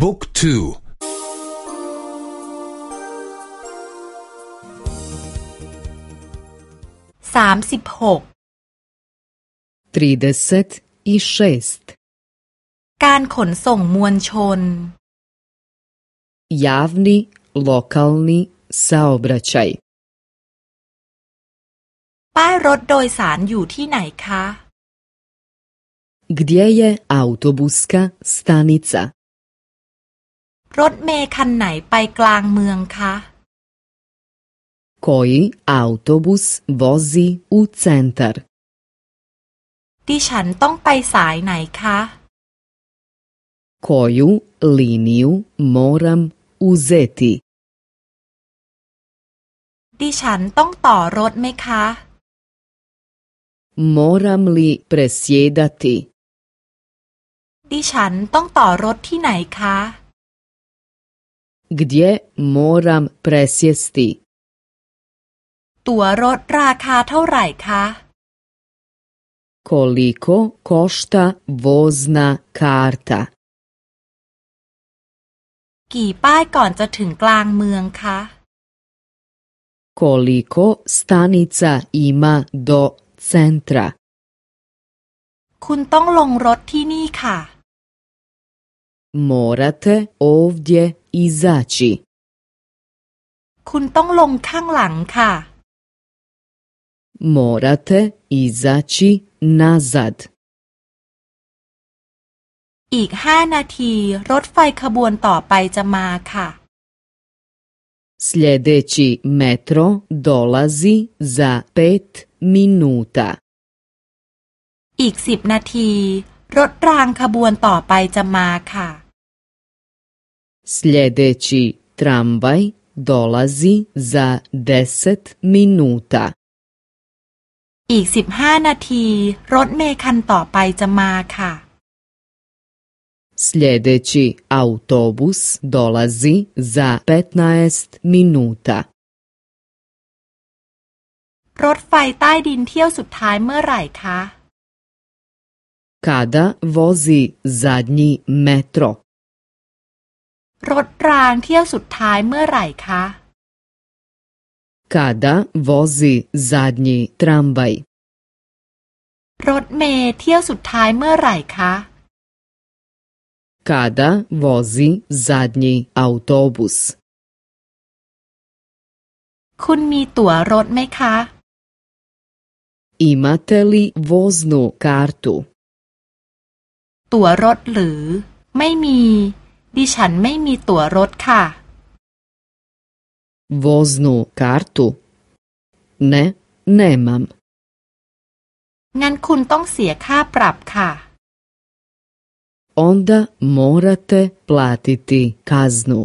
บุ๊กทูสามสิบหกการขนส่งมวลชน javni lokalni saobraćaj ป้ายรถโดยสารอยู่ที่ไหนคะ Gdje je autobuska stanica? รถเมล์คันไหนไปกลางเมืองคะ Koji autobus vozi u centar? ดิฉันต้องไปสายไหนคะ Koju liniju moram uzeti? ดิฉันต้องต่อรถไหมคะ Moram li presjedati? ดิฉันต้องต่อรถที่ไหนคะ Gdje moram presjesti? ตั๋วรถราคาเท่าไหร่คะ Koliko košta vozna karta? กี่ป้ายก่อนจะถึงกลางเมืองคะ Koliko stanica ima do centra? คุณต้องลงรถที่นี่ค่ะ Morate ovdje izaći. คุณต้องลงข้างหลังค่ะ Morate izaći nazad. อีกห้านาทีรถไฟขบวนต่อไปจะมาค่ะ Sljedeći metro dolazi za pet minuta. อีกสิบนาที รถรางขบวนต่อไปจะมาค่ะ Sljedeći tramvaj dolazi za deset minuta. อีกสิบห้านาที รถเมล์คันต่อไปจะมาค่ะ Sljedeći autobus dolazi za 15 minuta. รถไฟใต้ดินเที่ยวสุดท้ายเมื่อไหร่คะ Kada vozi zadnji metro? รถรางเที่ยวสุดท้ายเมื่อไหร่คะ Kada vozi zadnji tramvaj? รถเมล์เที่ยวสุดท้ายเมื่อไหร่คะ Kada vozi zadnji autobus? คุณมีตั๋วรถไหมคะ Imate li voznu kartu? ตั๋วรถหรือ ไม่มี ดิฉันไม่มีตั๋วรถค่ะ Voznu kartu? Ne, nemam. งั้นคุณต้องเสียค่าปรับค่ะ Onda morate platiti kaznu.